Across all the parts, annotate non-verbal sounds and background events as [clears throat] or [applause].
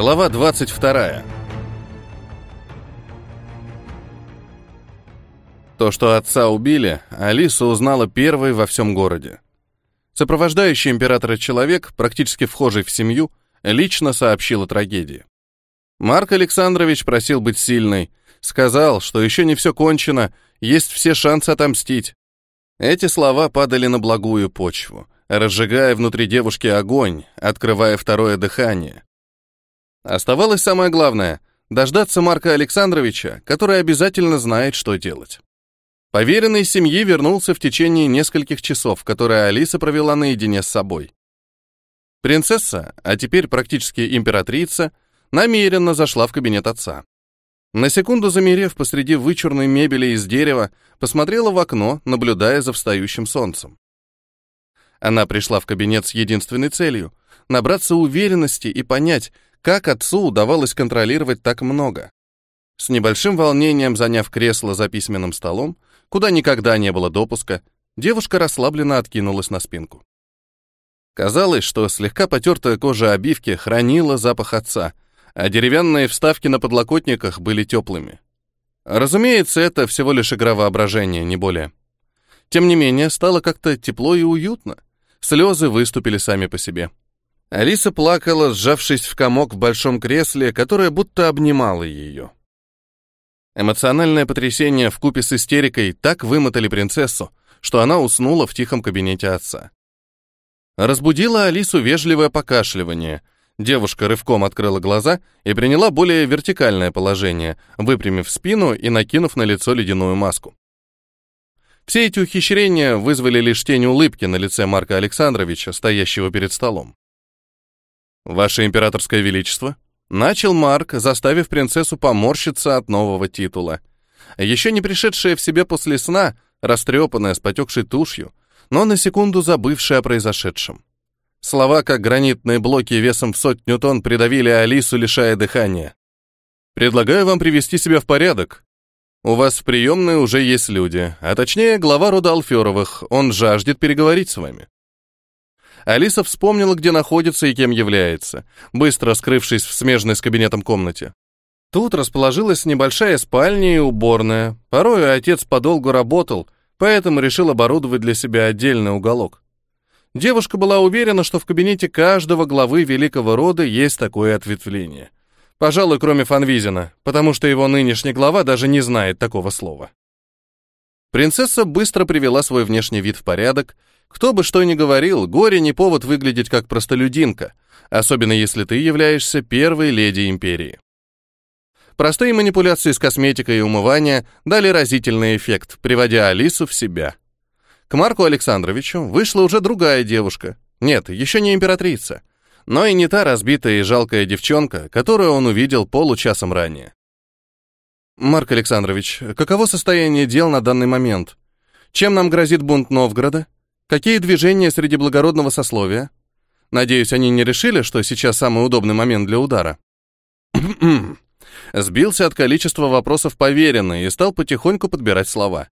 Глава 22. То, что отца убили, Алиса узнала первой во всем городе. Сопровождающий императора человек, практически вхожий в семью, лично сообщил о трагедии. Марк Александрович просил быть сильной, сказал, что еще не все кончено, есть все шансы отомстить. Эти слова падали на благую почву, разжигая внутри девушки огонь, открывая второе дыхание. Оставалось самое главное — дождаться Марка Александровича, который обязательно знает, что делать. Поверенный семьи вернулся в течение нескольких часов, которые Алиса провела наедине с собой. Принцесса, а теперь практически императрица, намеренно зашла в кабинет отца. На секунду замерев посреди вычурной мебели из дерева, посмотрела в окно, наблюдая за встающим солнцем. Она пришла в кабинет с единственной целью — набраться уверенности и понять, как отцу удавалось контролировать так много? С небольшим волнением заняв кресло за письменным столом, куда никогда не было допуска, девушка расслабленно откинулась на спинку. Казалось, что слегка потертая кожа обивки хранила запах отца, а деревянные вставки на подлокотниках были теплыми. Разумеется, это всего лишь игра воображения, не более. Тем не менее, стало как-то тепло и уютно. Слезы выступили сами по себе. Алиса плакала, сжавшись в комок в большом кресле, которое будто обнимало ее. Эмоциональное потрясение в купе с истерикой так вымотали принцессу, что она уснула в тихом кабинете отца. Разбудила Алису вежливое покашливание. Девушка рывком открыла глаза и приняла более вертикальное положение, выпрямив спину и накинув на лицо ледяную маску. Все эти ухищрения вызвали лишь тень улыбки на лице Марка Александровича, стоящего перед столом. «Ваше императорское величество», начал Марк, заставив принцессу поморщиться от нового титула. Еще не пришедшая в себя после сна, растрепанная с потекшей тушью, но на секунду забывшая о произошедшем. Слова, как гранитные блоки весом в сотню тонн, придавили Алису, лишая дыхания. «Предлагаю вам привести себя в порядок. У вас в приемной уже есть люди, а точнее глава рода Алферовых, он жаждет переговорить с вами». Алиса вспомнила, где находится и кем является, быстро скрывшись в смежной с кабинетом комнате. Тут расположилась небольшая спальня и уборная. Порой отец подолгу работал, поэтому решил оборудовать для себя отдельный уголок. Девушка была уверена, что в кабинете каждого главы великого рода есть такое ответвление. Пожалуй, кроме Фанвизина, потому что его нынешний глава даже не знает такого слова. Принцесса быстро привела свой внешний вид в порядок, кто бы что ни говорил, горе не повод выглядеть как простолюдинка, особенно если ты являешься первой леди империи. Простые манипуляции с косметикой и умывания дали разительный эффект, приводя Алису в себя. К Марку Александровичу вышла уже другая девушка. Нет, еще не императрица, но и не та разбитая и жалкая девчонка, которую он увидел получасом ранее. «Марк Александрович, каково состояние дел на данный момент? Чем нам грозит бунт Новгорода?» Какие движения среди благородного сословия? Надеюсь, они не решили, что сейчас самый удобный момент для удара. [clears throat] Сбился от количества вопросов поверенный и стал потихоньку подбирать слова.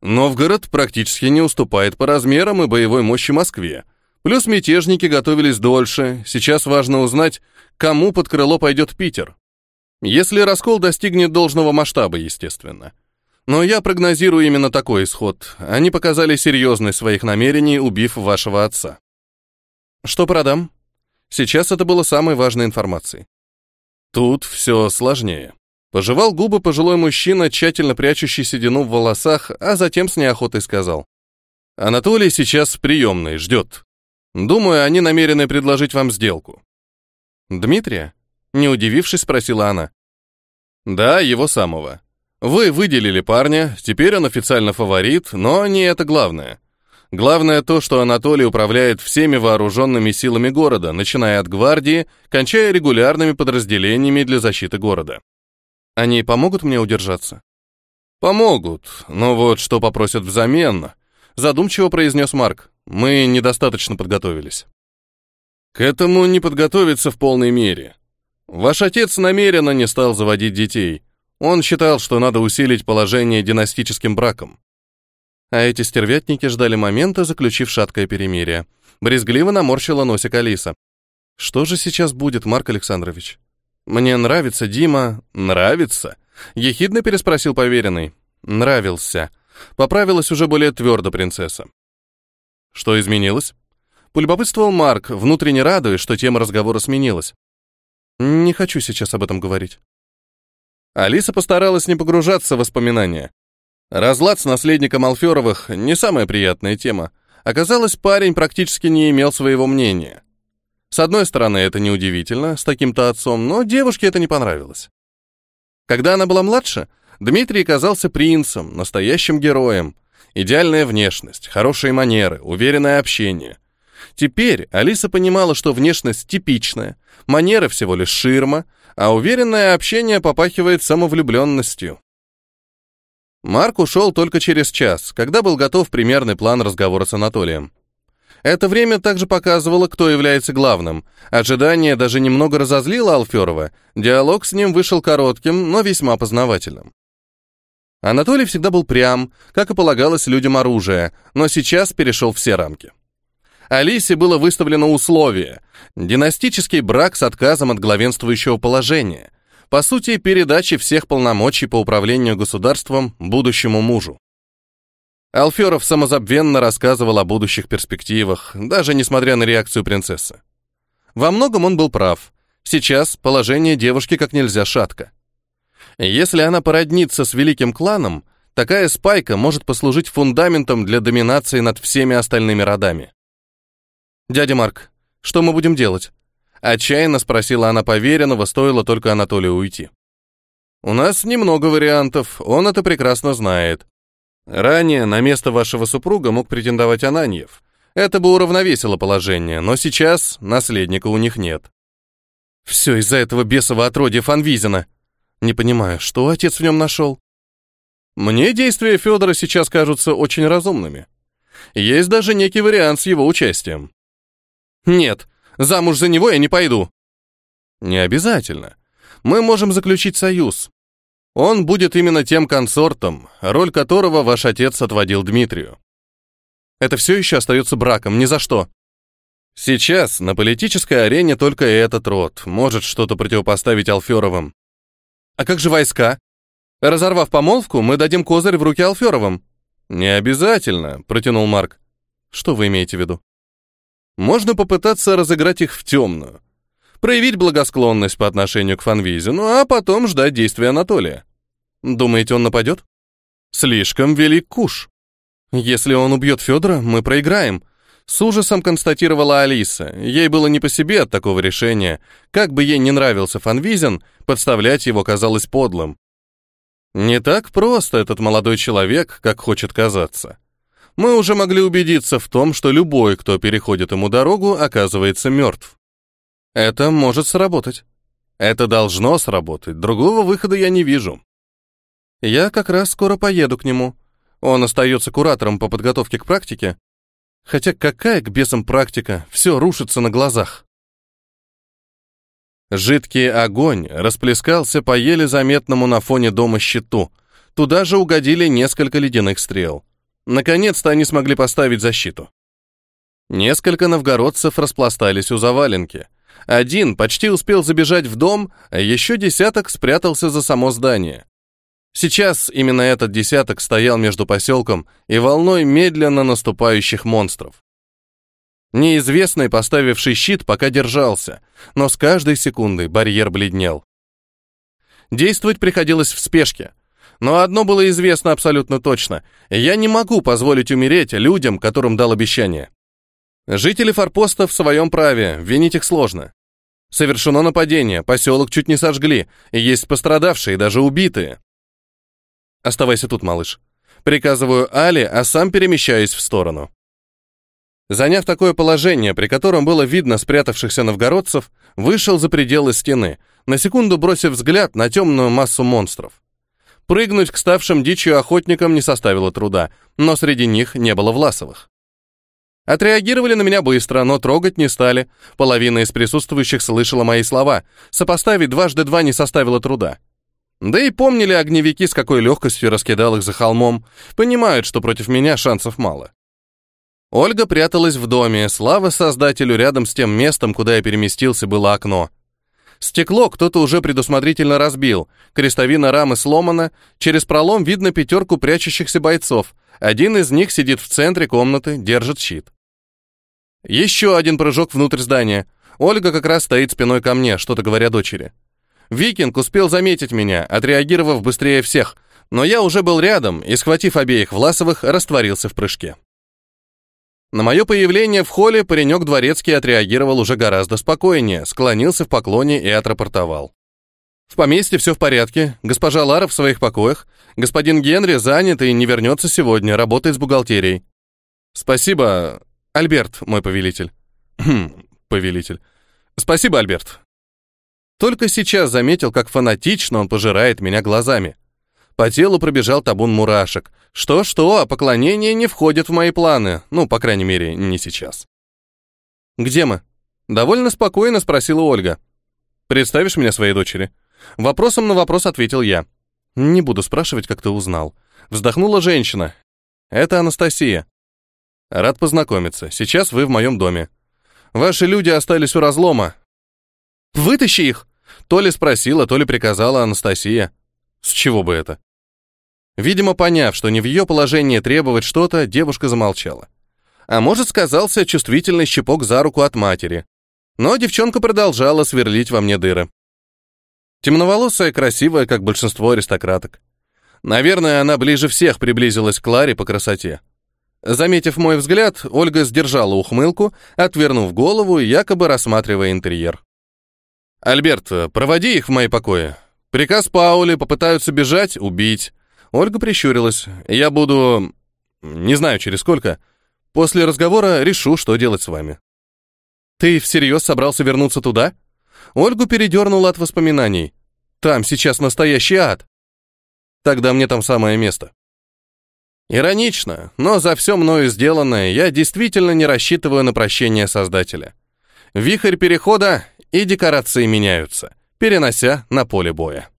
Новгород практически не уступает по размерам и боевой мощи Москве. Плюс мятежники готовились дольше. Сейчас важно узнать, кому под крыло пойдет Питер. Если раскол достигнет должного масштаба, естественно. Но я прогнозирую именно такой исход. Они показали серьезность своих намерений, убив вашего отца. Что продам? Сейчас это было самой важной информацией. Тут все сложнее. Пожевал губы пожилой мужчина, тщательно прячущий седину в волосах, а затем с неохотой сказал. «Анатолий сейчас в приемной, ждет. Думаю, они намерены предложить вам сделку». «Дмитрия?» Не удивившись, спросила она. «Да, его самого. Вы выделили парня, теперь он официально фаворит, но не это главное. Главное то, что Анатолий управляет всеми вооруженными силами города, начиная от гвардии, кончая регулярными подразделениями для защиты города. Они помогут мне удержаться? Помогут, но вот что попросят взамен, задумчиво произнес Марк. Мы недостаточно подготовились. К этому не подготовиться в полной мере. Ваш отец намеренно не стал заводить детей. Он считал, что надо усилить положение династическим браком. А эти стервятники ждали момента, заключив шаткое перемирие. Брезгливо наморщила носик Алиса. Что же сейчас будет, Марк Александрович? Мне нравится Дима. Нравится? Ехидно переспросил поверенный. Нравился. Поправилась уже более твердо принцесса. Что изменилось? Полюбопытствовал Марк, внутренне радуясь, что тема разговора сменилась. Не хочу сейчас об этом говорить. Алиса постаралась не погружаться в воспоминания. Разлад с наследником Алферовых — не самая приятная тема. Оказалось, парень практически не имел своего мнения. С одной стороны, это неудивительно, с таким-то отцом, но девушке это не понравилось. Когда она была младше, Дмитрий казался принцем, настоящим героем. Идеальная внешность, хорошие манеры, уверенное общение. Теперь Алиса понимала, что внешность типичная, манеры всего лишь ширма, а уверенное общение попахивает самовлюбленностью. Марк ушел только через час, когда был готов примерный план разговора с Анатолием. Это время также показывало, кто является главным. Ожидание даже немного разозлило Алферова. Диалог с ним вышел коротким, но весьма познавательным. Анатолий всегда был прям, как и полагалось людям оружия, но сейчас перешел все рамки. Алисе было выставлено условие – династический брак с отказом от главенствующего положения, по сути, передачи всех полномочий по управлению государством будущему мужу. Алферов самозабвенно рассказывал о будущих перспективах, даже несмотря на реакцию принцессы. Во многом он был прав. Сейчас положение девушки как нельзя шатко. Если она породнится с великим кланом, такая спайка может послужить фундаментом для доминации над всеми остальными родами. «Дядя Марк, что мы будем делать?» Отчаянно спросила она поверенного, стоило только Анатолию уйти. «У нас немного вариантов, он это прекрасно знает. Ранее на место вашего супруга мог претендовать Ананьев. Это бы уравновесило положение, но сейчас наследника у них нет. Все из-за этого бесового отродья Фанвизина. Не понимаю, что отец в нем нашел? Мне действия Федора сейчас кажутся очень разумными. Есть даже некий вариант с его участием. Нет, замуж за него я не пойду. Не обязательно. Мы можем заключить союз. Он будет именно тем консортом, роль которого ваш отец отводил Дмитрию. Это все еще остается браком, ни за что. Сейчас на политической арене только этот род может что-то противопоставить Алферовым. А как же войска? Разорвав помолвку, мы дадим козырь в руки Алферовым. Не обязательно, протянул Марк. Что вы имеете в виду? Можно попытаться разыграть их в темную. Проявить благосклонность по отношению к Фанвизину, а потом ждать действия Анатолия. Думаете, он нападет? Слишком велик куш. Если он убьет Федора, мы проиграем. С ужасом констатировала Алиса. Ей было не по себе от такого решения. Как бы ей не нравился Фанвизин, подставлять его казалось подлым. Не так просто этот молодой человек, как хочет казаться мы уже могли убедиться в том, что любой, кто переходит ему дорогу, оказывается мертв. Это может сработать. Это должно сработать, другого выхода я не вижу. Я как раз скоро поеду к нему. Он остается куратором по подготовке к практике. Хотя какая к бесам практика, все рушится на глазах. Жидкий огонь расплескался по еле заметному на фоне дома щиту. Туда же угодили несколько ледяных стрел. Наконец-то они смогли поставить защиту. Несколько новгородцев распластались у заваленки. Один почти успел забежать в дом, а еще десяток спрятался за само здание. Сейчас именно этот десяток стоял между поселком и волной медленно наступающих монстров. Неизвестный, поставивший щит, пока держался, но с каждой секундой барьер бледнел. Действовать приходилось в спешке — но одно было известно абсолютно точно. Я не могу позволить умереть людям, которым дал обещание. Жители форпоста в своем праве, винить их сложно. Совершено нападение, поселок чуть не сожгли, есть пострадавшие, даже убитые. Оставайся тут, малыш. Приказываю Али, а сам перемещаюсь в сторону. Заняв такое положение, при котором было видно спрятавшихся новгородцев, вышел за пределы стены, на секунду бросив взгляд на темную массу монстров. Прыгнуть к ставшим дичью охотникам не составило труда, но среди них не было Власовых. Отреагировали на меня быстро, но трогать не стали. Половина из присутствующих слышала мои слова. Сопоставить дважды два не составило труда. Да и помнили огневики, с какой легкостью раскидал их за холмом. Понимают, что против меня шансов мало. Ольга пряталась в доме. Слава создателю, рядом с тем местом, куда я переместился, было окно. Стекло кто-то уже предусмотрительно разбил, крестовина рамы сломана, через пролом видно пятерку прячущихся бойцов. Один из них сидит в центре комнаты, держит щит. Еще один прыжок внутрь здания. Ольга как раз стоит спиной ко мне, что-то говоря дочери. Викинг успел заметить меня, отреагировав быстрее всех, но я уже был рядом и, схватив обеих Власовых, растворился в прыжке. На мое появление в холле паренек дворецкий отреагировал уже гораздо спокойнее, склонился в поклоне и отрапортовал. В поместье все в порядке, госпожа Лара в своих покоях, господин Генри занят и не вернется сегодня, работает с бухгалтерией. Спасибо, Альберт, мой повелитель. Хм, повелитель. Спасибо, Альберт. Только сейчас заметил, как фанатично он пожирает меня глазами. По телу пробежал табун мурашек. Что-что, а поклонение не входит в мои планы. Ну, по крайней мере, не сейчас. «Где мы?» Довольно спокойно спросила Ольга. «Представишь меня своей дочери?» Вопросом на вопрос ответил я. «Не буду спрашивать, как ты узнал». Вздохнула женщина. «Это Анастасия». «Рад познакомиться. Сейчас вы в моем доме. Ваши люди остались у разлома». «Вытащи их!» То ли спросила, то ли приказала Анастасия. С чего бы это? Видимо, поняв, что не в ее положении требовать что-то, девушка замолчала. А может, сказался чувствительный щепок за руку от матери. Но девчонка продолжала сверлить во мне дыры. Темноволосая, красивая, как большинство аристократок. Наверное, она ближе всех приблизилась к Ларе по красоте. Заметив мой взгляд, Ольга сдержала ухмылку, отвернув голову якобы рассматривая интерьер. «Альберт, проводи их в мои покои. Приказ Паули попытаются бежать, убить. Ольга прищурилась. Я буду... Не знаю, через сколько. После разговора решу, что делать с вами. Ты всерьез собрался вернуться туда? Ольгу передернула от воспоминаний. Там сейчас настоящий ад. Тогда мне там самое место. Иронично, но за все мною сделанное я действительно не рассчитываю на прощение Создателя. Вихрь перехода и декорации меняются, перенося на поле боя.